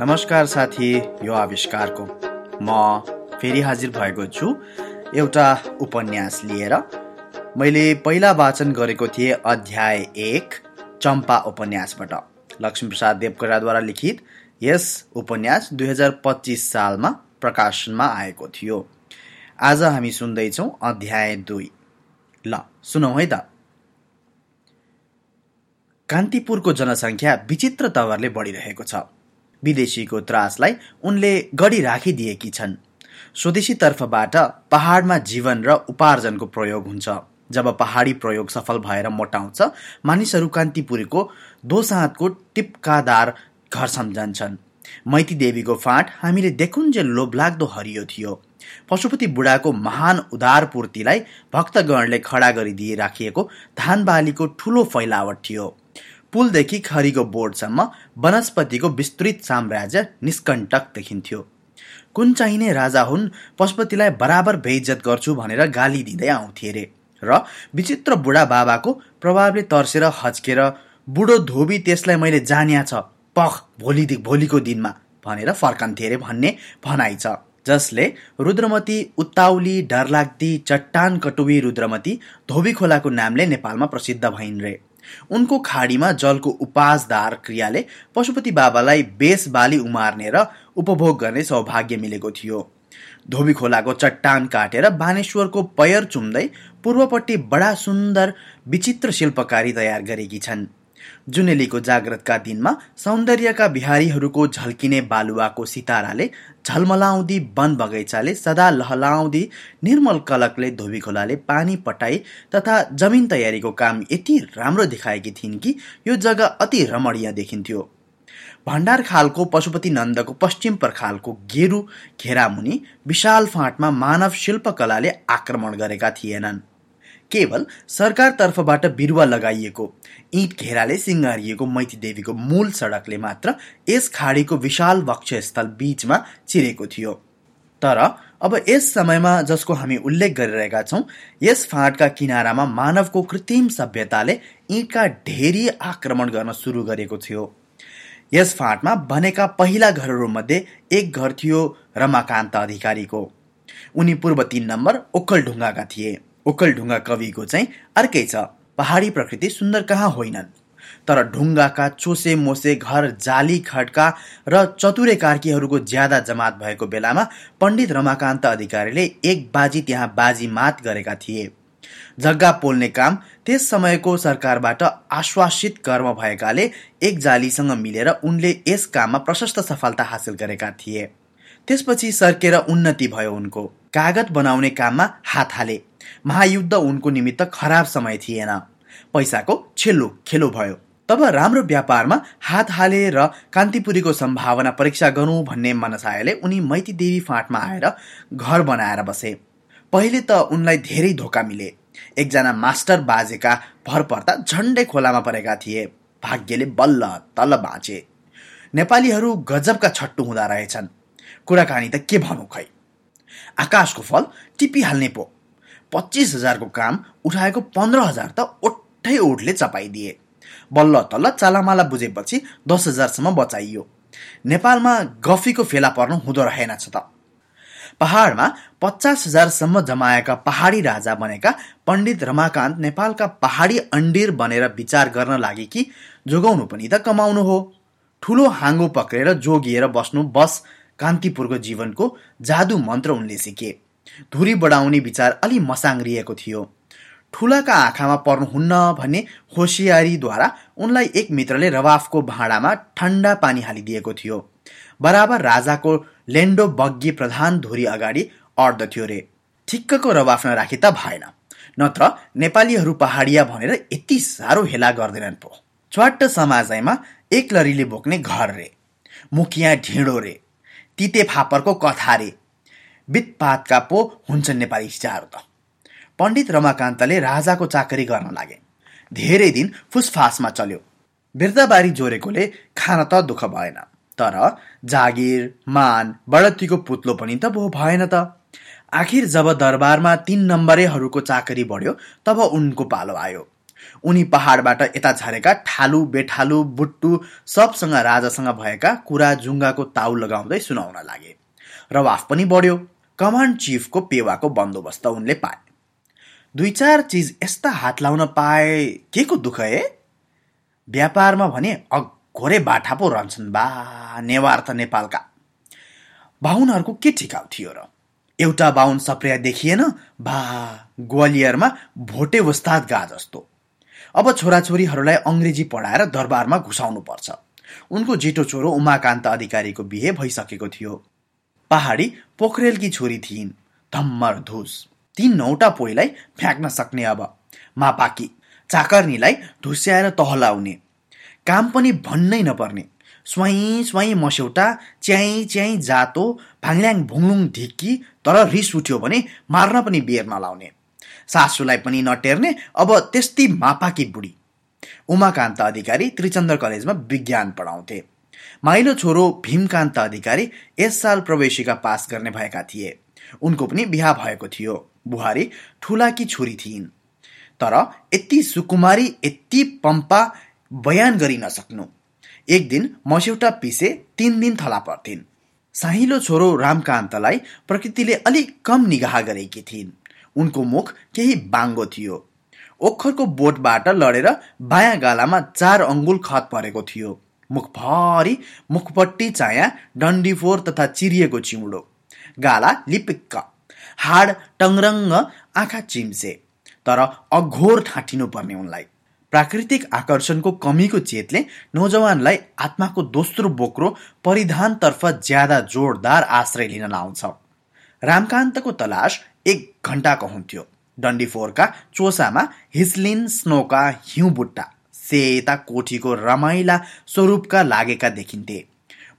नमस्कार साथी यो आविष्कारको। म फेरि हाजिर भएको छु। एउटा उपन्यास लिएर। मैले पहिला वाचन गरेको थिएँ अध्याय एक चम्पा उपन्यासबाट। लक्ष्मीप्रसाद देवकोटाद्वारा लिखित यस उपन्यास दुई हजार पच्चिस सालमा प्रकाशनमा आएको थियो। आज हामी सुन्दैछौँ अध्याय दुई। ल सुनौ है त। कान्तिपुरको जनसङ्ख्या विचित्र तवरले बढिरहेको छ। विदेशीको त्रासलाई उनले गढी राखिदिएकी छन्। स्वदेशी तर्फबाट पहाडमा जीवन र उपार्जनको प्रयोग हुन्छ। जब पहाडी प्रयोग सफल भएर मोटाउँछ मानिसहरू कान्तिपुरीको दोसाँतको टिप्कादार घर सम्झन्छन्। मैती देवीको फाँट हामीले देखुन्जेल लोभलाग्दो हरियो थियो। पशुपति बुढाको महान उदारपूर्तिलाई भक्तगणले खडा गरिदिए राखिएको धान बालीको ठुलो फैलावट थियो। पुलदेखि खरीको बोर्डसम्म वनस्पतिको विस्तृत साम्राज्य निष्कण्टक देखिन्थ्यो। कुन चाहिने राजा हुन् पशुपतिलाई बराबर बेइज्जत गर्छु भनेर गाली दिँदै आउँथे रे। र विचित्र बुढा बाबाको प्रभावले तर्सेर हच्केर बुढो धोबी त्यसलाई मैले जान्या छ। पख भोलि भोलिको दिनमा भनेर फर्कन्थे अरे भन्ने भनाइ छ। जसले रुद्रमती उत्ताउली डरलाग्दी चट्टान कटुवी रुद्रमती धोबी खोलाको नामले नेपालमा प्रसिद्ध भइन् रे। उनको खाडीमा जलको उपासदार क्रियाले पशुपति बाबालाई बेस बाली उमार्ने र उपभोग गर्ने सौभाग्य मिलेको थियो। धोबी खोलाको चट्टान काटेर बानेश्वरको पयर चुम्दै पूर्वपट्टि बडा सुन्दर विचित्र शिल्पकारी तयार गरेकी छन्। जुनेलीको जागृतका दिनमा सौन्दर्यका बिहारीहरूको झल्किने बालुवाको सिताराले झलमलाउँदी वन बगैँचाले सदा लहलाउँदी निर्मल कलकले धोबी खोलाले पानी पटाई तथा जमिन तयारीको काम यति राम्रो देखाएकी थिइन् कि यो जग्गा अति रमणीय देखिन्थ्यो। भण्डार खालको पशुपति नन्दको पश्चिम पर्खालको गेरु घेरामुनि विशाल फाँटमा मानव शिल्पकलाले आक्रमण गरेका थिएनन्। केवल सरकार तर्फबाट बिरुवा लगाइएको इँट घेराले सिँगारिएको मैती देवीको मूल सडकले मात्र यस खाडीको विशाल वक्षस्थल बीचमा चिरेको थियो। तर अब यस समयमा जसको हामी उल्लेख गरिरहेका छौँ यस फाँटका किनारामा मानवको कृत्रिम सभ्यताले इँटका ढेरी आक्रमण गर्न सुरु गरेको थियो। यस फाँटमा बनेका पहिला घरहरूमध्ये एक घर थियो रमाकान्त अधिकारीको। उनी पूर्व तीन नम्बर ओखलढुङ्गाका थिए। ओखलढुङ्गा कविको चाहिँ अर्कै छ। पहाडी प्रकृति सुन्दर कहाँ होइनन्? तर ढुङ्गाका चोसे मोसे घर जाली खड्का र चतुरे कार्कीहरूको ज्यादा जमात भएको बेलामा पण्डित रमाकान्त अधिकारीले एक बाजी त्यहाँ बाजी मात गरेका थिए। जग्गा पोल्ने काम त्यस समयको सरकारबाट आश्वासित कर्म भएकाले एक जालीसँग मिलेर उनले यस काममा प्रशस्त सफलता हासिल गरेका थिए। त्यसपछि सर्केर उन्नति भयो उनको। कागत बनाउने काममा हात हाले। महायुद्ध उनको निमित्त खराब समय थिएन। पैसाको छेल्लो खेलो भयो। तब राम्रो व्यापारमा हात हाले र कान्तिपुरीको सम्भावना परीक्षा गरौँ भन्ने मनसायले उनी मैती देवी फाँटमा आएर घर बनाएर बसे। पहिले त उनलाई धेरै धोका मिले। एकजना मास्टर बाजेका भर पर्दा झन्डै खोलामा परेका थिए। भाग्यले बल्ल तल्ल बाँचे। नेपालीहरू गजबका छट्टु हुँदा रहेछन्। कुराकानी त के भनौँ खै? आकाशको फल टिपिहाल्ने पो। पच्चिस हजारको काम उठाएको पन्ध्र हजार त ओठै ओठले चपाइदिए। बल्ल तल्ल चालामाला बुझेपछि दस हजारसम्म बचाइयो। नेपालमा गफीको फेला पर्नु हुँदो रहेनछ त। पहाडमा पचास हजारसम्म जमाएका पहाडी राजा बनेका पण्डित रमाकान्त नेपालका पहाडी अन्डिर बनेर विचार गर्न लागे कि जोगाउनु पनि त कमाउनु हो। ठुलो हाँगो पक्रेर जोगिएर बस्नु बस कान्तिपुरको जीवनको जादु मन्त्र उनले सिके। धुरी बढाउने विचार अलि मसाङ्रिएको थियो। ठुलाका आँखामा पर्नुहुन्न भन्ने होसियारीद्वारा उनलाई एक मित्रले रवाफको भाँडामा ठन्डा पानी हालिदिएको थियो। बराबर राजाको लेन्डो बग्गी प्रधान धुरी अगाडि अड्दथ्यो रे। ठिक्कको रवाफ नराखी त भएन। नत्र नेपालीहरू पहाडिया भनेर यति साह्रो हेला गर्दैनन् पो। च्वाट्ट समाजैमा एक लरीले बोक्ने घर रे। मुखिया ढिँडो रे। तिते फापरको कथा रे। बितपातका पो हुन्छन् नेपाली स्टार त। पण्डित रमाकान्तले राजाको चाकरी गर्न लागे। धेरै दिन फुसफासमा चल्यो। बिर्ताबारी जोरेकोले खान त दुःख भएन। तर जागिर मान बडतीको पुत्लो पनि त भो भएन त। आखिर जब दरबारमा तीन नम्बरेहरूको चाकरी बढ्यो तब उनको पालो आयो। उनी पहाडबाट यता झरेका ठालु बेठालु बुट्टु सबसँग राजासँग भएका कुरा जुङ्गाको ताउ लगाउँदै सुनाउन लागे। रवाफ पनि बढ्यो। कमान्ड चिफको पेवाको बन्दोबस्त उनले पाए। दुई चार चिज यस्ता हात लाउन पाए के को दुःख ए व्यापारमा भने अघोरै बाठा पो रहन्छन् बा नेवार त नेपालका। बाहुनहरूको के ठिकाउ थियो र? एउटा बाहुन सप्रिया देखिएन? बा ग्वालियरमा भोटे वस्ताद गा जस्तो। अब छोराछोरीहरूलाई अङ्ग्रेजी पढाएर दरबारमा घुसाउनु पर्छ उनको जेठो छोरो उमाकान्त अधिकारीको बिहे भइसकेको थियो। पहाडी पोखरेलकी छोरी थिइन्। धम्मर धुस। तीन नौटा पोइलाई फ्याँक्न सक्ने अब। मापाकी चाकर्नीलाई ढुस्याएर तहलाउने। काम पनि भन्नै नपर्ने। स्वाई स्वाई मस्यौटा च्याइ च्याइ जातो भाङल्याङ भुङलुङ ढिक्की तर रिस उठ्यो भने मार्न पनि बेर नलाउने। सासूलाई पनि नटेर्ने अब त्यस्तै मापाकी बुढी। उमाकान्त अधिकारी त्रिचन्द्र कलेजमा विज्ञान पढाउँथे। माइलो छोरो भीमकान्त अधिकारी यस साल प्रवेशिका पास गर्ने भएका थिए। उनको पनि बिहा भएको थियो। बुहारी ठुलाकी छोरी थिइन्। तर यति सुकुमारी यति पम्पा बयान गरि नसक्नु। एक दिन मस्यौटा पिसे तिन दिन थला पर्थिन्। साहिलो छोरो रामकान्तलाई प्रकृतिले अलिक कम निगाह गरेकी थिइन्। उनको मुख केही बाङ्गो थियो। ओखरको बोटबाट लडेर बायाँ गालामा चार अङ्गुल खत परेको थियो। मुखभरि मुखपट्टि चाया डन्डीफोर तथा चिरिएको चिउँडो। गाला लिपिक्क। हाड टङरङ्ग आँखा चिम्से। तर अघोर ठाँटिनु पर्ने उनलाई। प्राकृतिक आकर्षणको कमीको चेतले नौजवानलाई आत्माको दोस्रो बोक्रो परिधानतर्फ ज्यादा जोडदार आश्रय लिन लाउँछ। रामकान्तको तलास एक घन्टाको हुन्थ्यो। डन्डीफोरका चोसामा हिस्लिन स्नोका हिउँ बुट्टा सेता कोठीको रमाइला स्वरूपका लागेका देखिन्थे।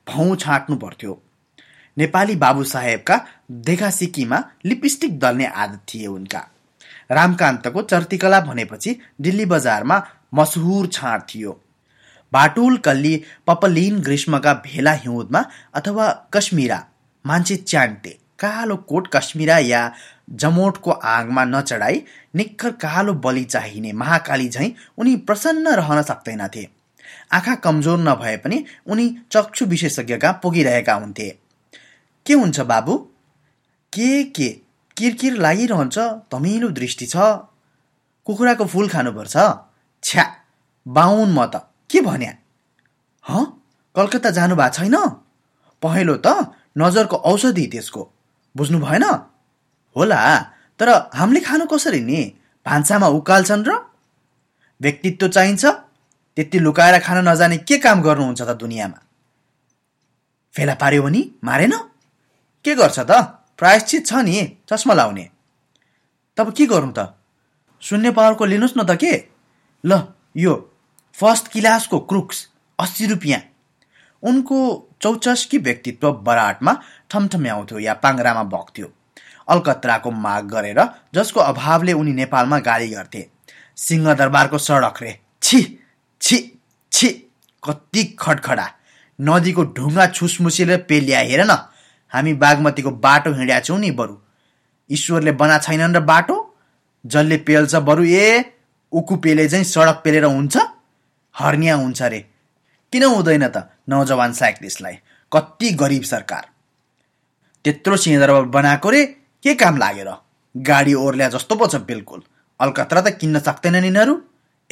भौँ छाँट्नु पर्थ्यो। नेपाली बाबु साहेबका देखासिकीमा लिपस्टिक दल्ने आदत थिए उनका। रामकान्तको चर्तिकला भनेपछि दिल्ली बजारमा मसहुर छाँट थियो। बाटुल कल्ली पपलिन ग्रीष्मका भेला हिउँदमा अथवा कश्मीरा मान्छे च्यान्टे कालो कोट कश्मीरा या जमोटको आगमा नचढाई निक्खर कालो बलि चाहिने महाकाली झैँ उनी प्रसन्न रहन सक्दैनथे। आँखा कमजोर नभए पनि उनी चक्षु विशेषज्ञका पुगिरहेका हुन्थे। के हुन्छ बाबु? के के? किरकिर लागिरहन्छ धमिलो दृष्टि छ। कुखुराको फुल खानुपर्छ? छ्या! बाहुन म त। के भन्या? ह? कलकत्ता जानु भएको छैन? पहेँलो त नजरको औषधि त्यसको। बुझ्नु भएन? होला। तर हामीले खानु कसरी नि? भान्सामा उकाल्छन् र? व्यक्तित्व चाहिन्छ त्यति लुकाएर खान नजाने के काम गर्नुहुन्छ त दुनियाँमा? फेला पार्यो भने मारेन? के गर्छ त? प्रायश्चित छ नि चस्मा लाउने। तब के गर्नु त? शून्य पावरको लिनुहोस् न त के? ल यो फर्स्ट क्लासको क्रुक्स अस्सी रुपियाँ। उनको चौचस्की व्यक्तित्व बराटमा ठमठम्याउँथ्यो या पाङ्रामा बग्थ्यो। अलकत्राको माग गरेर जसको अभावले उनी नेपालमा गाली गर्थे। सिंहदरबारको सडक रे। छि छि छि कति खडखडा नदीको ढुङ्गा छुसमुसीले पेल्या हेर न। हामी बागमतीको बाटो हिँड्या छौँ नि बरु। ईश्वरले बना छैनन् र बाटो? जसले पेल्छ बरु ए उकु पेले चाहिँ सडक पेलेर हुन्छ? हर्निया हुन्छ रे। किन हुँदैन त नौजवान साइक्लिस्टलाई? कति गरिब सरकार। त्यत्रो सिंहदरबार बनाएको रे के काम लागेर? गाडी ओर्ल्या जस्तो पो छ बिल्कुल। अलकत्रा त किन्न सक्दैनन् यिनीहरू।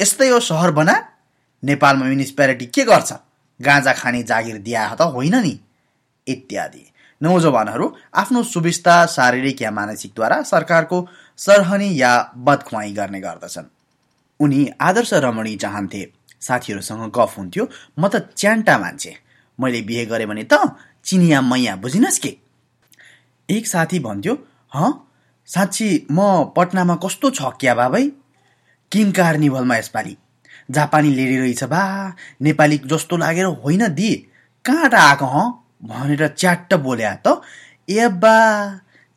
यस्तै हो सहर बना। नेपालमा म्युनिसिपालिटी के गर्छ? गाँजा खाने जागिर दिया त होइन नि। इत्यादि। नौजवानहरू आफ्नो सुविस्ता शारीरिक या मानसिकद्वारा सरकारको सरहनी या बदखुवाई गर्ने गर्दछन्। उनी आदर्श रमणी चाहन्थे। साथीहरूसँग गफ हुन्थ्यो। म त च्यान्टा मान्छे। मैले बिहे गरेँ भने त चिनिया मैया बुझिनस् के? एक साथी भन्थ्यो ह? साँच्ची म पटनामा कस्तो छ क्या बाबै? किङ कार्निभलमा यसपालि। जापानी लेडी रहेछ बा। नेपाली जस्तो लागेर होइन दि। कहाँबाट आएको ह? भनेर च्याट्ट बोल्या त। ए बा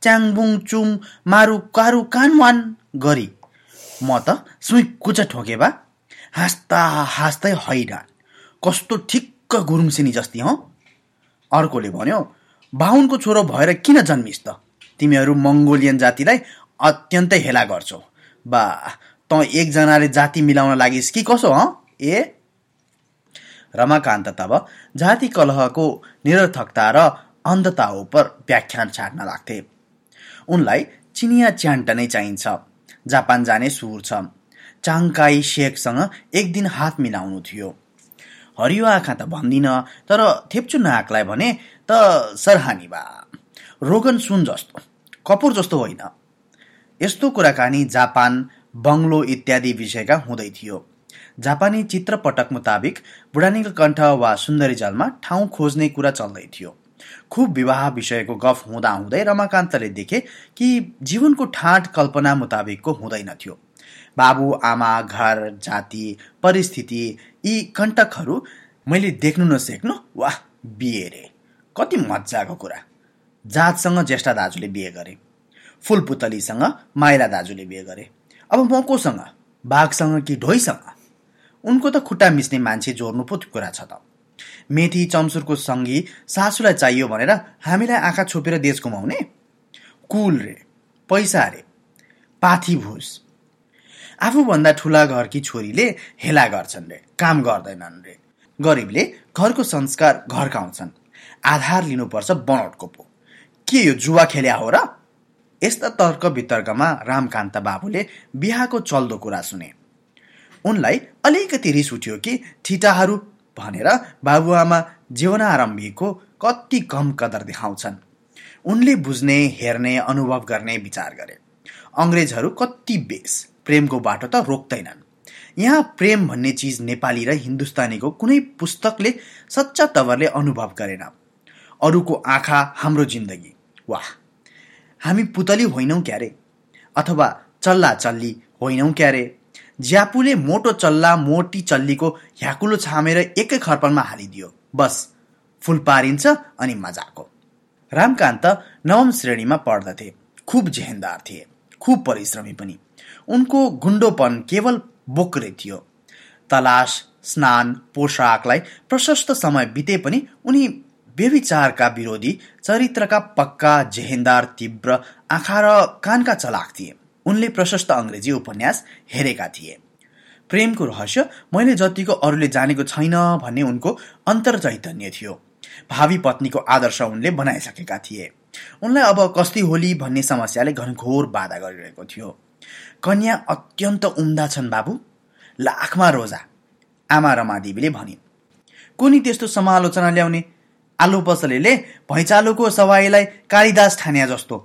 च्याङबुङ चुङ मारु कारू कानवान गरी। म त सुई कुचा ठोके बा। हाँस्दा हाँस्दै हैरान। कस्तो ठिक्क गुरुङसिनी जस्ती हँ? अर्कोले भन्यो बाहुनको छोरो भएर किन जन्मिस् त? तिमीहरू मङ्गोलियन जातिलाई अत्यन्तै हेला गर्छौ। बा त एकजनाले जाति मिलाउन लागिस् कि कसो हँ? ए? रमाकान्त तब जाति कलहको निरर्थकता र अन्धता उप व्याख्यान छाड्न लाग्थे। उनलाई चिनिया च्यान्ट नै चाहिन्छ। जापान जाने सुर छ। चाङकाई शेखसँग एक दिन हात मिलाउनु थियो। हरियो आँखा त भन्दिन तर थेप्चु नाकलाई भने त सरहानी बा। रोगन सुन जस्तो। कपुर जस्तो होइन। यस्तो कुराकानी जापान बङ्गलो इत्यादि विषयका हुँदै थियो। जापानी चित्रपटक मुताबिक बुढानीको कण्ठ वा सुन्दरी जलमा ठाउँ खोज्ने कुरा चल्दै थियो। खुब विवाह विषयको गफ हुँदा हुँदै रमाकान्तले देखे कि जीवनको ठाट कल्पना मुताबिकको हुँदैनथ्यो बाबु आमा घर जाति परिस्थिति यी कण्टकहरू मैले देख्नु नसेक्नु वाह बिहे रे। कति मजाको कुरा। जातसँग ज्येष्ठ दाजुले बिहे गरे फुलपुतलीसँग माइला दाजुले बिहे गरे। अब म कोसँग बाघसँग कि ढोइसँग उनको त खुट्टा मिच्ने मान्छे जोड्नु पो कुरा छ त। मेथी चम्सुरको सङ्गी सासूलाई चाहियो भनेर हामीलाई आँखा छोपेर देश घुमाउने कुल रे पैसा रे पाथी भुस। आफूभन्दा ठुला घरकी छोरीले हेला गर्छन् रे काम गर्दैनन् रे। गरिबले घरको संस्कार घरकाउँछन् आधार लिनुपर्छ बनौटको पो। के यो जुवा खेल्या हो र? यस्ता तर्क वितर्कमा रामकान्त बाबुले बिहाको चल्दो कुरा सुने। उनलाई अलिकति रिस उठ्यो कि ठिटाहरू भनेर बाबुआमा जीवनारम्भीको कति कम कदर देखाउँछन्। उनले बुझ्ने हेर्ने अनुभव गर्ने विचार गरे। अङ्ग्रेजहरू कति बेस प्रेमको बाटो त रोक्दैनन्। यहाँ प्रेम भन्ने चिज नेपाली र हिन्दुस्तानीको कुनै पुस्तकले सच्चा तवरले अनुभव गरेन। अरूको आँखा हाम्रो जिन्दगी। वाह। हामी पुतली होइनौँ क्यारे? अथवा चल्ला चल्ली होइनौँ क्यारे? ज्यापुले मोटो चल्ला मोटी चल्लीको ह्याकुलो छामेर एकै खर्पनमा हालिदियो। बस फुल पारिन्छ अनि मजाको। रामकान्त नवम श्रेणीमा पढ्दथे। खुब जेहेन्दार थिए। खुब परिश्रमी पनि। उनको गुन्डोपन केवल बोक्रे थियो। तलास स्नान पोसाकलाई प्रशस्त समय बिते पनि उनी व्यविचारका विरोधी चरित्रका पक्का जेहेन्दार तीव्र आँखा र कानका चलाक थिए। उनले प्रशस्त अङ्ग्रेजी उपन्यास हेरेका थिए। प्रेमको रहस्य मैले जतिको अरूले जानेको छैन भन्ने उनको अन्तर चैतन्य थियो। भावी पत्नीको आदर्श उनले बनाइसकेका थिए। उनलाई अब कस्ती होली भन्ने समस्याले घनघोर बाधा गरिरहेको थियो। कन्या अत्यन्त उम्दा छन् बाबु। लाखमा रोजा आमा रमादेवीले भनिन्। कुनी त्यस्तो समालोचना ल्याउने आलु पसलेले भैँचालोको सवाईलाई कालिदास ठान्या जस्तो।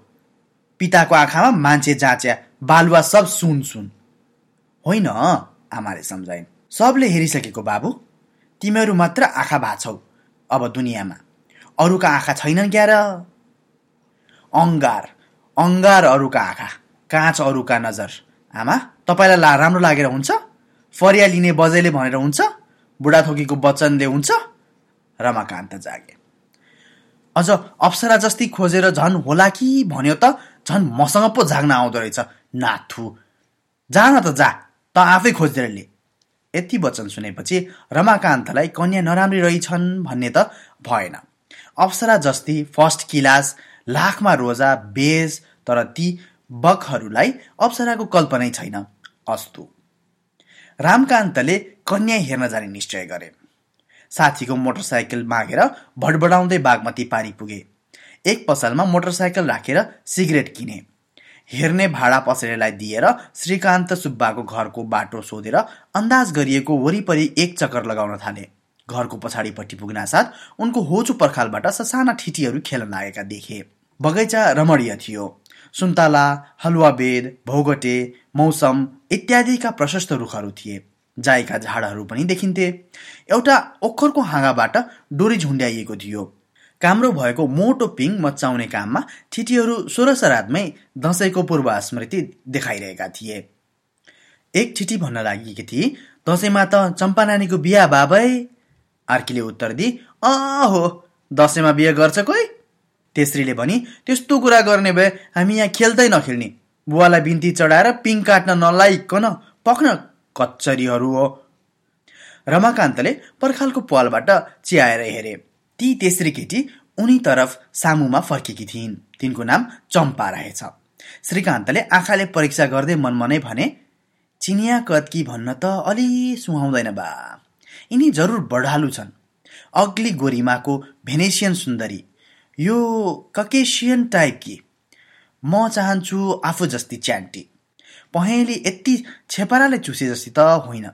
पिताको आँखामा मान्छे जाँच्या बालुवा सब सुन सुन। होइन आमाले सम्झाइन्। सबले हेरिसकेको बाबु तिमीहरू मात्र आँखा भाछौ अब दुनियाँमा। अरूका आँखा छैनन् क्या र अङ्गार अङ्गार अरूका आँखा काँच अरूका नजर। आमा तपाईँलाई ला राम्रो लागेर हुन्छ? फरिया लिने बजैले भनेर हुन्छ? बुढाथोकीको वचनले हुन्छ? रमाकान्त जागे। अझ अप्सरा जस्ती खोजेर झन् होला कि भन्यो त झन् मसँग पो जाग्न आउँदो रहेछ नाथु। जा न त जा त आफै खोजेर लिए यति वचन सुनेपछि रमाकान्तलाई कन्या नराम्री रहेछन् भन्ने त भएन। अप्सरा जस्ती फर्स्ट किलास लाखमा रोजा बेज तर ती बकहरूलाई अप्सराको कल्पनै छैन अस्तु। रामकान्तले कन्या हेर्न जाने निश्चय गरे। साथीको मोटरसाइकल मागेर भडबडाउँदै बागमती पारी पुगे। एक पसलमा मोटरसाइकल राखेर सिगरेट किने। हेर्ने भाडा पसलेलाई दिएर श्रीकान्त सुब्बाको घरको बाटो सोधेर अन्दाज गरिएको वरिपरि एक चक्कर लगाउन थाले। घरको पछाडिपट्टि पुग्नासाथ उनको होचो पर्खालबाट ससाना ठिटीहरू खेल्न लागेका देखे। बगैँचा रमणीय थियो। सुन्तला हलुवाबेद भौगटे मौसम इत्यादिका प्रशस्त रुखहरू थिए। जाइका झाडहरू पनि देखिन्थे। एउटा ओखरको हाँगाबाट डोरी झुन्ड्याइएको थियो। काम्रो भएको मोटो पिङ मचाउने काममा ठिटीहरू सोह्र सरातमै दसैँको पूर्व स्मृति देखाइरहेका थिए। एक ठिटी भन्न लागेकी थिए दसैँमा त चम्पा नानीको बिहा बाबै! अर्कीले उत्तर दि अँ हो दसैँमा बिहा गर्छ कोही? तेस्रीले भनी त्यस्तो कुरा गर्ने भए हामी यहाँ खेल्दै नखेल्ने। बुवालाई बिन्ती चढाएर पिङ काट्न नलाइकन पक्न कच्चरीहरू हो। रमाकान्तले पर्खालको पालबाट चियाएर हेरे। ती तेस्री केटी उनी तरफ सामुमा फर्केकी थिइन्। तिनको नाम चम्पा रहेछ। श्रीकान्तले आँखाले परीक्षा गर्दै मनमनै भने चिनिया कत्की भन्न त अलि सुहाउँदैन बा। यिनी जरुर बढालु छन्। अग्ली गोरिमाको भेनेसियन सुन्दरी। यो ककेसियन टाइपकी। म चाहन्छु आफू जस्ती च्यान्टी। पहेँली यति छेपाराले चुसे जस्ती त होइन।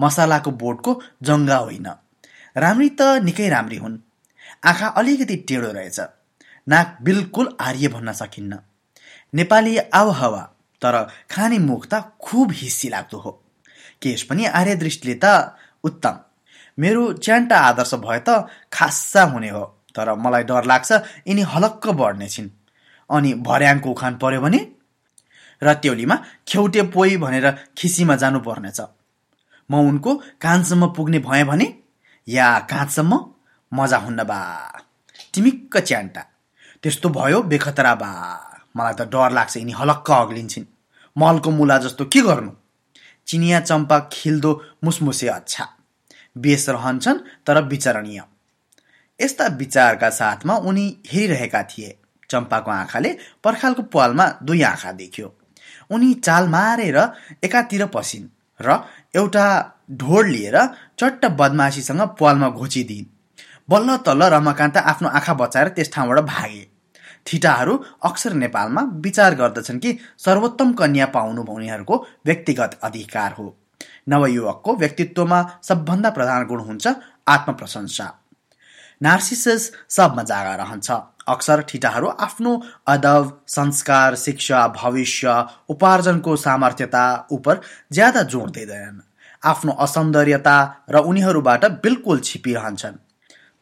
मसालाको बोटको जङ्गा होइन। राम्री त निकै राम्री हुन्। आँखा अलिकति टेढो रहेछ। नाक बिल्कुल आर्य भन्न सकिन्न। नेपाली आबहावा तर खाने मुख त खुब हिस्सी लाग्दो हो। केश पनि आर्य दृष्टिले त उत्तम। मेरो च्यान्टा आदर्श भए त खासा हुने हो तर मलाई डर लाग्छ यिनी हलक्क बढ्ने छिन्। अनि भर्याङको उखान पर्यो भने रत्यौलीमा खेउटे पोइ भनेर खिसीमा जानुपर्नेछ। म उनको कानसम्म पुग्ने भएँ भने या काँचसम्म? मजा हुन्न बा। टिमिक्क च्यान्टा। त्यस्तो भयो बेखतरा बा। मलाई त डर लाग्छ यिनी हलक्क अग्लिन्छन्। मलको मुला जस्तो के गर्नु? चिनिया चम्पा खिल्दो मुसमुसे अच्छा बेस रहन्छन् तर विचरणीय। यस्ता विचारका साथमा उनी हेरिरहेका थिए। चम्पाको आँखाले पर्खालको पालमा दुई आँखा देखियो। उनी चाल मारेर एकातिर पसिन् र एउटा ढोड लिएर चट्ट बदमासीसँग पालमा घोचिदिन्। बल्ल तल्ल रमाकान्त आफ्नो आँखा बचाएर त्यस ठाउँबाट भागे। थिटाहरू अक्सर नेपालमा विचार गर्दछन् कि सर्वोत्तम कन्या पाउनु उनीहरूको व्यक्तिगत अधिकार हो। नवयुवकको व्यक्तित्वमा सबभन्दा प्रधान गुण हुन्छ आत्मप्रशंसा। नार्सिसस सबमा जागा रहन्छ। अक्सर ठिटाहरू आफ्नो अदब संस्कार शिक्षा भविष्य उपार्जनको सामर्थ्यता उप ज्यादा जोड दिँदैनन्। आफ्नो असौन्दर्यता र उनीहरूबाट बिल्कुल छिपिरहन्छन्।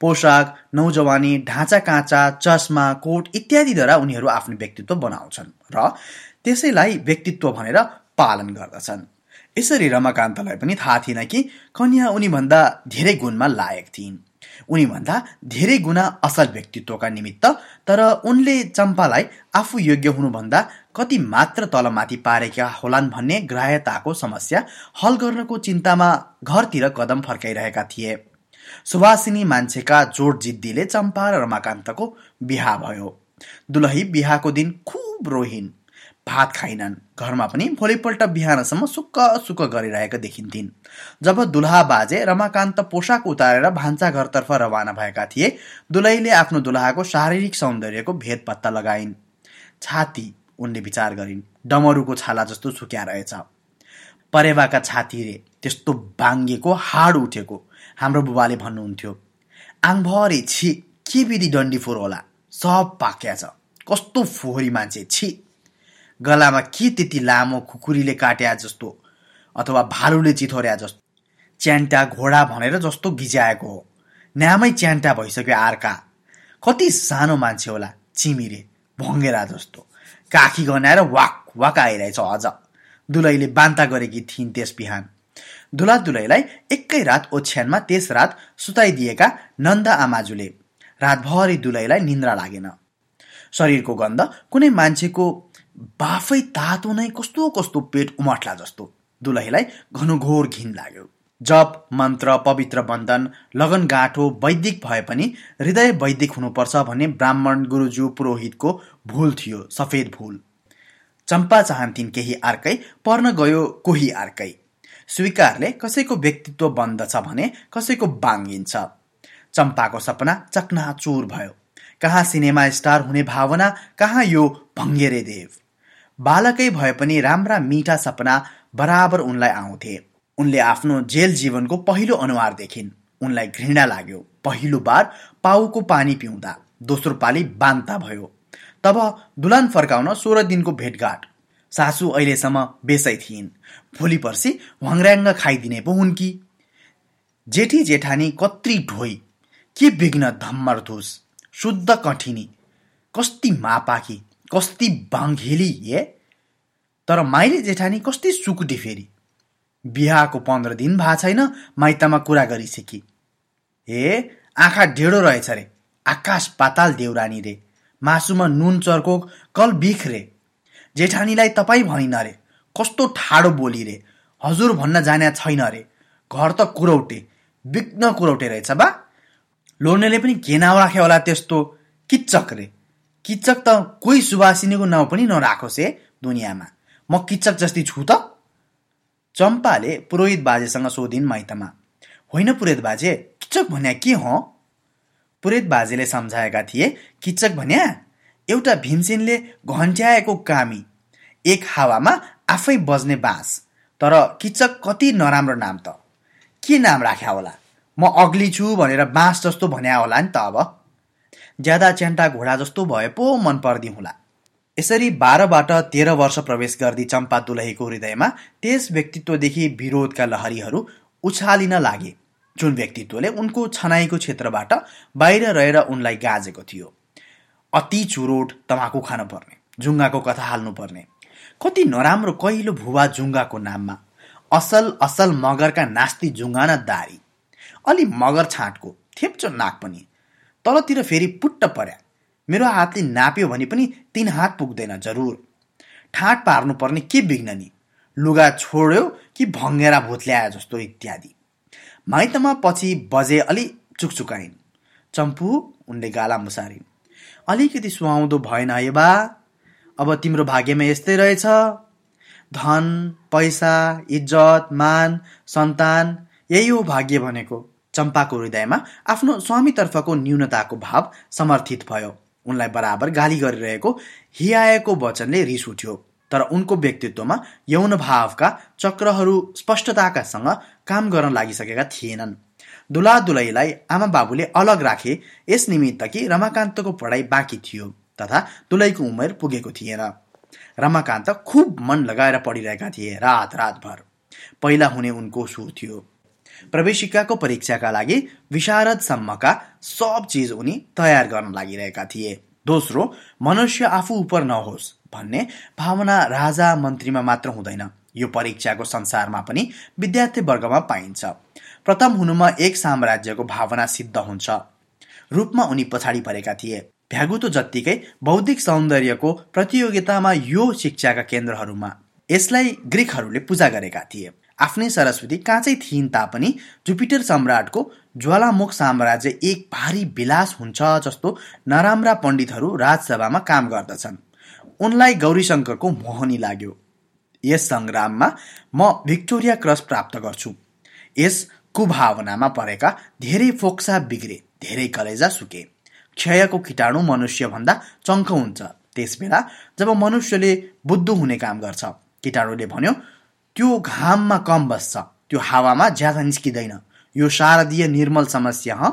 पोसाक नौजवानी ढाँचा काँचा चस्मा कोट इत्यादिद्वारा उनीहरू आफ्नो व्यक्तित्व बनाउँछन् र त्यसैलाई व्यक्तित्व भनेर पालन गर्दछन्। यसरी रमाकान्तलाई पनि थाहा थिएन कि कन्या उनीभन्दा धेरै गुणमा लायक थिइन्। उनीभन्दा धेरै गुणा असल व्यक्तित्वका निमित्त तर उनले चम्पालाई आफू योग्य हुनुभन्दा कति मात्र तलमाथि पारेका होलान् भन्ने ग्राह्यताको समस्या हल गर्नको चिन्तामा घरतिर कदम फर्काइरहेका थिए। सुभाषिनी मान्छेका जोड जिद्दीले चम्पा र रमाकान्तको बिहा भयो। दुलही बिहाको दिन खुब रोहिन् भात खाइनन्। घरमा पनि भोलिपल्ट बिहानसम्म सुक्क सुक्क गरिरहेको देखिन्थिन्। जब दुलहा बाजे रमाकान्त पोसाक उतारेर भान्सा घरतर्फ रवाना भएका थिए दुलहीले आफ्नो दुलहाको शारीरिक सौन्दर्यको भेद पत्ता लगाइन्। छाती उनले विचार गरिन् डमरुको छाला जस्तो सुक्या रहेछ। परेवाका छाती रे त्यस्तो बाङ्गेको हाड उठेको हाम्रो बुबाले भन्नुहुन्थ्यो आङभरि छि के विधि डन्डी फोहोर होला? सब पाक्या छ। कस्तो फोहोरी मान्छे छि। गलामा के त्यति लामो खुकुरीले काट्या जस्तो अथवा भालुले चिथोर्या जस्तो? च्यान्टा घोडा भनेर जस्तो गिजाएको हो। नामै च्यान्टा भइसक्यो आर्का। कति सानो मान्छे होला चिमिरे भङ्गेरा जस्तो। काखी गनाएर वाक वाक आइरहेछ अझ। दुलैले बान्ता गरेकी थिइन् त्यस बिहान। दुला दुलैलाई एकै रात ओछ्यानमा त्यस रात सुताइदिएका नन्दा आमाजुले। रातभरि दुलैलाई निन्द्रा लागेन। शरीरको गन्ध कुनै मान्छेको बाफै तातो नै कस्तो कस्तो पेट उमट्ला जस्तो। दुलहीलाई घनुघोर घिन लाग्यो। जप मन्त्र पवित्र बन्धन लगन गाँठो वैदिक भए पनि हृदय वैदिक हुनुपर्छ भन्ने ब्राह्मण गुरुजु पुरोहितको भूल थियो सफेद भूल। चम्पा चाहन्थिन् केही अर्कै पर्न गयो कोही अर्कै। स्वीकारले कसैको व्यक्तित्व बन्दछ भने कसैको बाङ्गिन्छ चम्पाको सपना चकनाचुर भयो। कहाँ सिनेमा स्टार हुने भावना कहाँ यो भङ्गेरे देव। बालकै भए पनि राम्रा मिठा सपना बराबर उनलाई आउँथे। उनले आफ्नो जेल जीवनको पहिलो अनुहार देखिन्। उनलाई घृणा लाग्यो। पहिलो बार पाउको पानी पिउँदा। दोस्रो पाली बान्ता भयो। तब दुलान फर्काउन सोह्र दिनको भेटघाट। सासु अहिलेसम्म बेसै थिइन्। भोलि पर्सि वाङ्राङ्ग खाइदिने पो हुन् कि? जेठी जेठानी कत्री ढोइ के बिघ्न धम्मर धुस? शुद्ध कठिनी। कस्ती मापाकी कस्ती बाङ्घेली ए तर माइली जेठानी कस्ती सुकुटी फेरि। बिहाको पन्ध्र दिन भए छैन माइतमा कुरा गरिसकी। ए आँखा ढेडो रहेछ रे आकाश पाताल देउरानी रे मासुमा नुन चर्को कल बिख रे। जेठानीलाई तपाईँ भनिन रे कस्तो ठाडो बोली रे हजुर भन्न जाने छैन रे घर त कुरौटे विघ्न कुरौटे रहेछ बा। लोर्नेले पनि के नाउँ राख्यो होला त्यस्तो किच्चक रे। किच्चक त कोही सुवासिनीको नाउँ पनि नराखोस् ए दुनियाँमा। म किच्चक जस्ती छु त। चम्पाले पुरोहित बाजेसँग सोधिन् माइतमा। होइन पुरोहित बाजे किचक भन्या के हो? पुरोहित बाजेले सम्झाएका थिए किचक भन्या एउटा भीमसेनले घन्ट्याएको कामी एक हावामा आफै बज्ने बाँस तर किचक कति नराम्रो नाम त। के नाम राख्या होला? म अग्ली छु भनेर बाँस जस्तो भन्या होला नि त अब। ज्यादा च्यान्टा घोडा जस्तो भए पो मन पर्दी होला। यसरी बाह्रबाट तेह्र वर्ष प्रवेश गर्दी चम्पा दुलहीको हृदयमा त्यस व्यक्तित्वदेखि विरोधका लहरीहरू उछालिन लागे जुन व्यक्तित्वले उनको छनाईको क्षेत्रबाट बाहिर रहेर उनलाई गाजेको थियो। अति चुरोट तमाकु खान पर्ने जुङ्गाको कथा हाल्नुपर्ने कति नराम्रो कहिलो भुवा जुङ्गाको नाममा असल असल मगरका नास्ति जुङ्गा न दारी। अलि मगर छाँटको थेप्चो नाक पनि। तलतिर फेरि पुट्ट पर्या। मेरो हातले नाप्यो भने पनि तिन हात पुग्दैन जरुर। ठाँट पार्नुपर्ने के बिग्न नि? लुगा छोड्यो कि भङ्गेरा भुत्ल्याए जस्तो इत्यादि। माइतमा पछि बजे अलि चुकचुकाइन्। चम्पु उनले गाला मुसारिन्। अलिकति सुहाउँदो भएन है बा। अब तिम्रो भाग्यमा यस्तै रहेछ। धन पैसा इज्जत मान सन्तान यही हो भाग्य भनेको। चम्पाको हृदयमा आफ्नो स्वामीतर्फको न्यूनताको भाव समर्थित भयो। उनलाई बराबर गाली गरिरहेको हियाएको वचनले रिस उठ्यो। तर उनको व्यक्तित्वमा यौन भावका चक्रहरू स्पष्टताकासँग काम गर्न लागिसकेका थिएनन्। दुला दुलैलाई आमा बाबुले अलग राखे यस निमित्त कि रमाकान्तको पढाइ बाँकी थियो तथा दुलैको उमेर पुगेको थिएन। रमाकान्त खुब मन लगाएर पढिरहेका थिए रात रातभर पहिला हुने उनको सुर थियो। प्रवेशिकाको परीक्षाका लागि विशारदसम्मका सब चिज उनी तयार गर्न लागिरहेका थिए। दोस्रो मनुष्य आफू उप नहोस् भन्ने भावना राजा मन्त्रीमा मात्र हुँदैन। यो परीक्षाको संसारमा पनि विद्यार्थी वर्गमा पाइन्छ। प्रथम हुनुमा एक साम्राज्यको भावना सिद्ध हुन्छ। रूपमा उनी पछाडि परेका थिए। भ्यागुतो जत्तिकै बौद्धिक सौन्दर्यको प्रतियोगितामा यो शिक्षाका केन्द्रहरूमा। यसलाई ग्रिकहरूले पूजा गरेका थिए। आफ्नै सरस्वती काँचै थिइन् तापनि जुपिटर सम्राटको ज्वालामुख साम्राज्य एक भारी विलास हुन्छ जस्तो नराम्रा पण्डितहरू राजसभामा काम गर्दछन्। उनलाई गौरीशङ्करको मोहनी लाग्यो। यस सङ्ग्राममा म भिक्टोरिया क्रस प्राप्त गर्छु। यस कुभावनामा परेका धेरै फोक्सा बिग्रे धेरै कलेजा सुके। क्षयको किटाणु मनुष्यभन्दा चङ्ख हुन्छ। त्यसबेला जब मनुष्यले बुद्धु हुने काम गर्छ किटाणुले भन्यो त्यो घाममा कम बस्छ। त्यो हावामा ज्यादा निस्किँदैन। यो शारदीय निर्मल समस्या ह।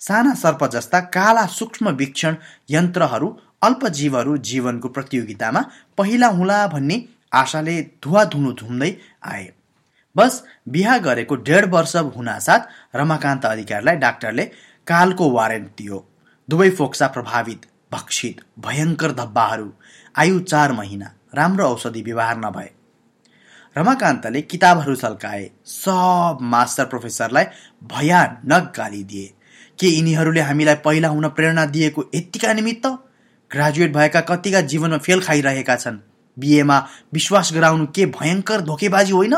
साना सर्प जस्ता काला सूक्ष्म वीक्षण यन्त्रहरू अल्पजीवहरू जीवनको प्रतियोगितामा पहिला हुला भन्ने आशाले धुवा धुनु धुम्दै आए। बस बिहा गरेको डेढ वर्ष हुनासाथ रमाकान्त अधिकारीलाई डाक्टरले कालको वारेन्ट दियो। दुवै फोक्सा प्रभावित भक्षित भयङ्कर धब्बाहरू। आयु चार महिना। राम्रो औषधि व्यवहार नभए। रमाकान्तले किताबहरू सल्काए। सब मास्टर प्रोफेसरलाई भयानक गाली दिए। के यिनीहरूले हामीलाई पहिला हुन प्रेरणा दिएको यत्तिका निमित्त? ग्रेजुएट भएका कतिका जीवनमा फेल खाइरहेका छन्। बिएमा विश्वास गराउनु के भयङ्कर धोकेबाजी होइन?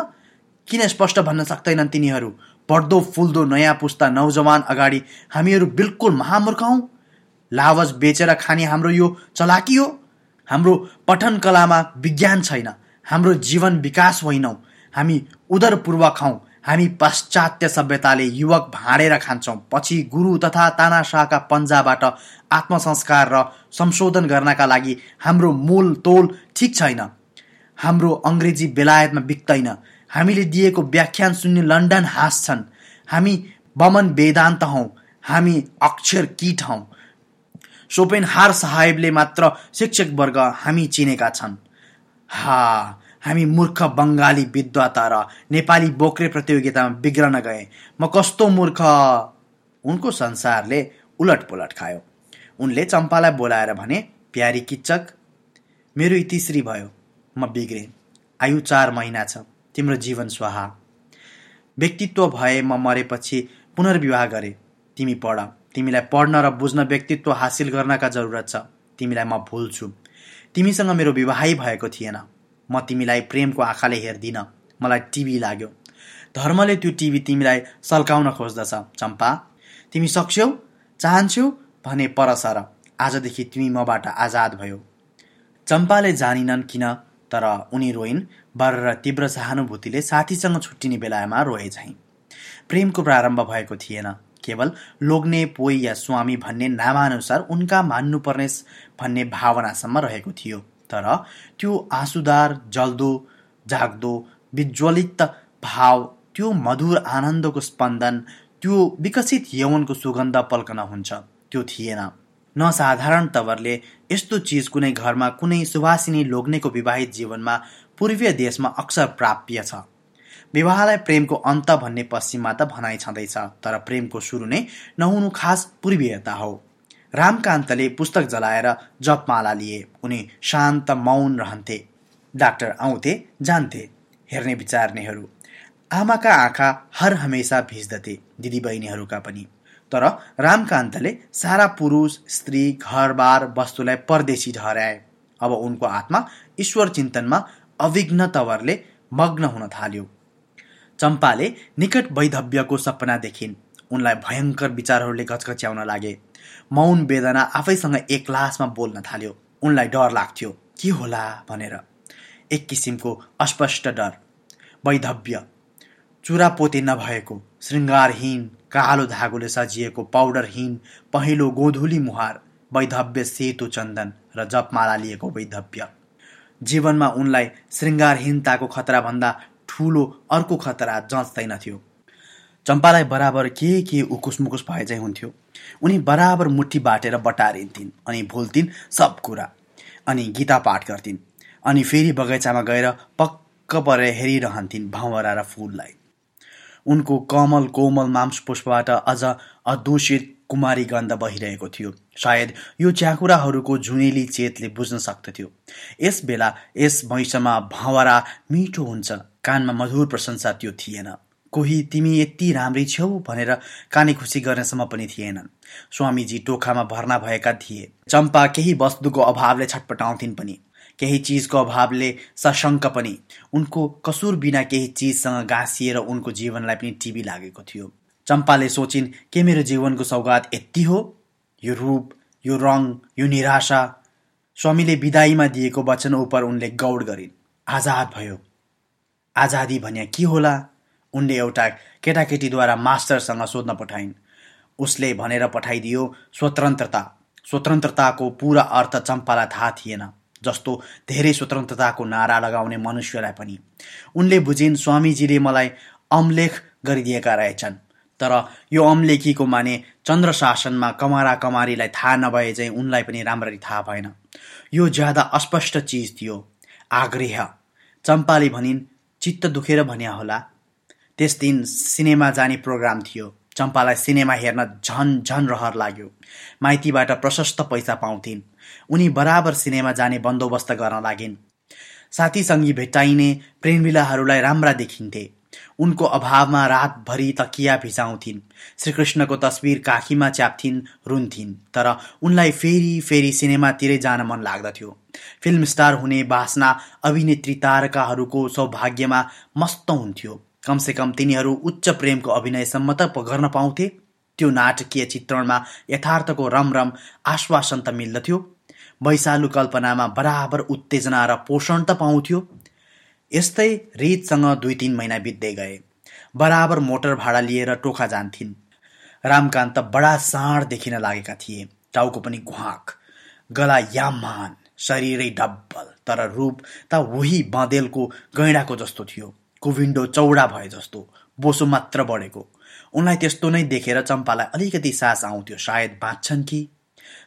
किन स्पष्ट भन्न सक्दैनन् तिनीहरू? बढ्दो फुल्दो नयाँ पुस्ता नौजवान अगाडि हामीहरू बिल्कुल महामूर्ख हौ। लावज बेचेर खाने हाम्रो यो चलाकी हो। हाम्रो पठन कलामा विज्ञान छैन। हाम्रो जीवन विकास होइनौँ। हामी उदरपूर्वक हौँ हामी पाश्चात्य सभ्यताले युवक भाँडेर खान्छौँ। पछि गुरु तथा तानाशाहका पन्जाबाट आत्मसंस्कार र संशोधन गर्नका लागि हाम्रो मूल तोल ठिक छैन। हाम्रो अङ्ग्रेजी बेलायतमा बिक्दैन हामीले दिएको व्याख्यान सुन्ने लन्डन हाँस्छन् हामी बमन वेदान्त हौँ। हामी अक्षर किट हौँ। सोपेन हार साहेबले मात्र शिक्षक वर्ग हामी चिनेका छन्। हा हामी मूर्ख बङ्गाली विद्वता र नेपाली बोक्रे प्रतियोगितामा बिग्रन गए। म कस्तो मूर्ख? उनको संसारले उलट पुलट खायो। उनले चम्पालाई बोलाएर भने प्यारी किच्चक मेरो इतिश्री भयो म बिग्रेँ। आयु चार महिना छ तिम्रो जीवन स्वाहा। व्यक्तित्व भए म मरेपछि पुनर्विवाह गरे। तिमी पढ। तिमीलाई पढ्न र बुझ्न व्यक्तित्व हासिल गर्नका जरुरत छ। तिमीलाई म भुल्छु। तिमीसँग मेरो विवाहै भएको थिएन। म तिमीलाई प्रेमको आँखाले हेर्दिन। मलाई टिभी लाग्यो। धर्मले त्यो टिभी तिमीलाई सल्काउन खोज्दछ चम्पा। तिमी सक्छौ चाहन्छौ भने पर सर। आजदेखि तिमी मबाट आजाद भयो। चम्पाले जानिनन् किन तर उनी रोइन् बर र तीव्र सहानुभूतिले साथीसँग छुट्टिने बेलामा रोए झैँ प्रेमको प्रारम्भ भएको थिएन। केवल लोग्ने पोइ या स्वामी भन्ने नामानुसार उनका मान्नुपर्ने भन्ने भावनासम्म रहेको थियो। तर त्यो आँसुदार जल्दो जाग्दो विज्वलित भाव त्यो मधुर आनन्दको स्पन्दन त्यो विकसित यौवनको सुगन्ध पल्कन हुन्छ। त्यो थिएन। न साधारण तवरले यस्तो चिज कुनै घरमा कुनै सुवासिनी लोग्नेको विवाहित जीवनमा पूर्वीय देशमा अक्सर प्राप्य छ। विवाहलाई प्रेमको अन्त भन्ने पश्चिममा त भनाइ छँदैछ तर प्रेमको सुरु नै नहुनु खास पूर्वीयता हो। रामकान्तले पुस्तक जलाएर जपमाला लिए। उनी शान्त मौन रहन्थे। डाक्टर आउँथे जान्थे। हेर्ने विचार्नेहरू आमाका आँखा हर हमेसा भिज्दथे दिदीबहिनीहरूका पनि। तर रामकान्तले सारा पुरुष स्त्री घरबार वस्तुलाई परदेशी ठहराए। अब उनको आत्मा ईश्वर चिन्तनमा अविघ्न तवरले मग्न हुन थाल्यो। चम्पाले निकट वैधव्यको सपना देखिन्। उनलाई भयङ्कर विचारहरूले घचघच्याउन लागे। मौन वेदना आफैसँग एक लासमा बोल्न थाल्यो। उनलाई डर लाग्थ्यो। के होला? भनेर। एक किसिमको अस्पष्ट डर। वैधव्य। चुरापोते नभएको। श्रृङ्गारहीन कालो धागोले सजिएको पाउडरहीन पहिलो गोधुली मुहार। वैधव्य सेतो चन्दन र जपमाला लिएको वैधव्य। जीवनमा उनलाई श्रृङ्गारहीनताको खतराभन्दा ठुलो अर्को खतरा जच्दैनथ्यो चम्पालाई बराबर के के उकुस मुकुस भए चाहिँ हुन्थ्यो। उनी बराबर मुठी बाटेर बटारिन्थिन् अनि भुल्थिन् सब कुरा। अनि गीता पाठ गर्थिन्। अनि फेरि बगैँचामा गएर पक्क परेर हेरिरहन्थिन् भँवरा र फुललाई। उनको कमल कोमल मांस पुष्पबाट अझ अदूषित कुमारी गन्ध बहिरहेको थियो। सायद यो च्याकुराहरूको झुनेली चेतले बुझ्न सक्दथ्यो यस बेला यस भैँसमा भँवरा मिठो हुन्छ। कानमा मधुर प्रशंसा त्यो थिएन। कोही तिमी यति राम्रै छेउ? भनेर काने खुसी गर्नेसम्म पनि थिएनन्। स्वामीजी टोखामा भर्ना भएका थिए। चम्पा केही वस्तुको अभावले छटपटाउँथिन् पनि। केही चिजको अभावले सशङ्क पनि। उनको कसुर बिना केही चिजसँग गाँसिएर उनको जीवनलाई पनि टिभी लागेको थियो। चम्पाले सोचिन् के मेरो जीवनको सौगात यति हो? यो रूप यो रङ यो निराशा? स्वामीले विदाईमा दिएको वचन उप उनले गौड गरिन्। आजाद भयो। आजादी भन्या के होला? उनले एउटा केटाकेटीद्वारा मास्टरसँग सोध्न पठाइन्। उसले भनेर पठाइदियो स्वतन्त्रता स्वतन्त्रताको पुरा अर्थ चम्पालाई थाहा थिएन जस्तो धेरै स्वतन्त्रताको नारा लगाउने मनुष्यलाई पनि। उनले बुझिन् स्वामीजीले मलाई अमलेख गरिदिएका रहेछन् तर यो अमलेखीको माने चन्द्र शासनमा कमारा कमारीलाई थाहा नभए चाहिँ उनलाई पनि राम्ररी थाहा भएन। यो ज्यादा अस्पष्ट चिज थियो। आग्रह चम्पाले भनिन् चित्त दुखेर भन्या होला। त्यस दिन सिनेमा जाने प्रोग्राम थियो। चम्पालाई सिनेमा हेर्न झन झन रहर लाग्यो। माइतीबाट प्रशस्त पैसा पाउँथिन्। उनी बराबर सिनेमा जाने बन्दोबस्त गर्न लागिन्। साथीसँगी भेट्टाइने प्रेमिलाहरूलाई राम्रा देखिन्थे। उनको अभावमा रातभरि तकिया भिजाउँथिन्। श्रीकृष्णको तस्विर काखीमा च्याप्थिन् रुन्थिन्। तर उनलाई फेरि फेरि सिनेमातिरै जान मन लाग्दथ्यो। फिल्म स्टार हुने बासना अभिनेत्री तारकाहरूको सौभाग्यमा मस्त हुन्थ्यो। कमसेकम तिनीहरू उच्च प्रेमको अभिनयसम्म त गर्न पाउँथे। त्यो नाटकीय चित्रणमा यथार्थको रमरम आश्वासन त मिल्दथ्यो। वैशालु कल्पनामा बराबर उत्तेजना र पोषण त पाउँथ्यो। यस्तै रितसँग दुई तिन महिना बित्दै गए। बराबर मोटर भाडा लिएर टोखा जान्थिन्। रामकान्त बडा साँड देखिन लागेका थिए। टाउको पनि घुवाक गला यामान शरीरै डब्बल तर रूप त उही बँदेलको गैँडाको जस्तो थियो। कुविन्डो चौडा भए जस्तो बोसो मात्र बढेको। उनलाई त्यस्तो नै देखेर चम्पालाई अलिकति सास आउँथ्यो। सायद बाँच्छन् कि?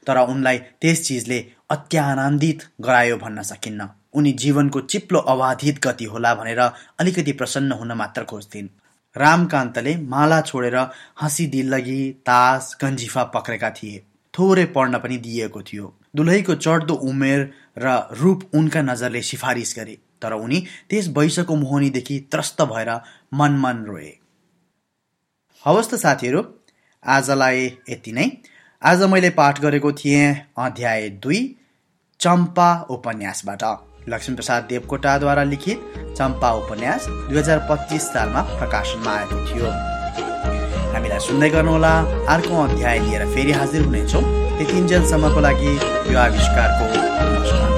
तर उनलाई त्यस चिजले अत्यानन्दित गरायो भन्न सकिन्न। उनी जीवनको चिप्लो अबाधित गति होला भनेर अलिकति प्रसन्न हुन मात्र खोज्थिन्। रामकान्तले माला छोडेर हँसी दिल्लगी तास गन्जिफा पक्रेका थिए। थोरै पढ्न पनि दिएको थियो। दुलहीको चढ्दो उमेर र रूप उनका नजरले सिफारिस गरे तर उनी त्यस वैशको मोहनीदेखि त्रस्त भएर मन मन रोए। हवस् त साथीहरू आजलाई यति नै। आज मैले पाठ गरेको थिएँ अध्याय दुई चम्पा उपन्यासबाट। लक्ष्मीप्रसाद देवकोटाद्वारा लिखित चम्पा उपन्यास दुई हजार पच्चिस सालमा प्रकाशनमा आएको थियो। हामीलाई सुन्दै गर्नुहोला। अर्को अध्याय लिएर फेरि हाजिर हुनेछौँ। त्यतिन्जेलसम्मको लागि यो आविष्कारको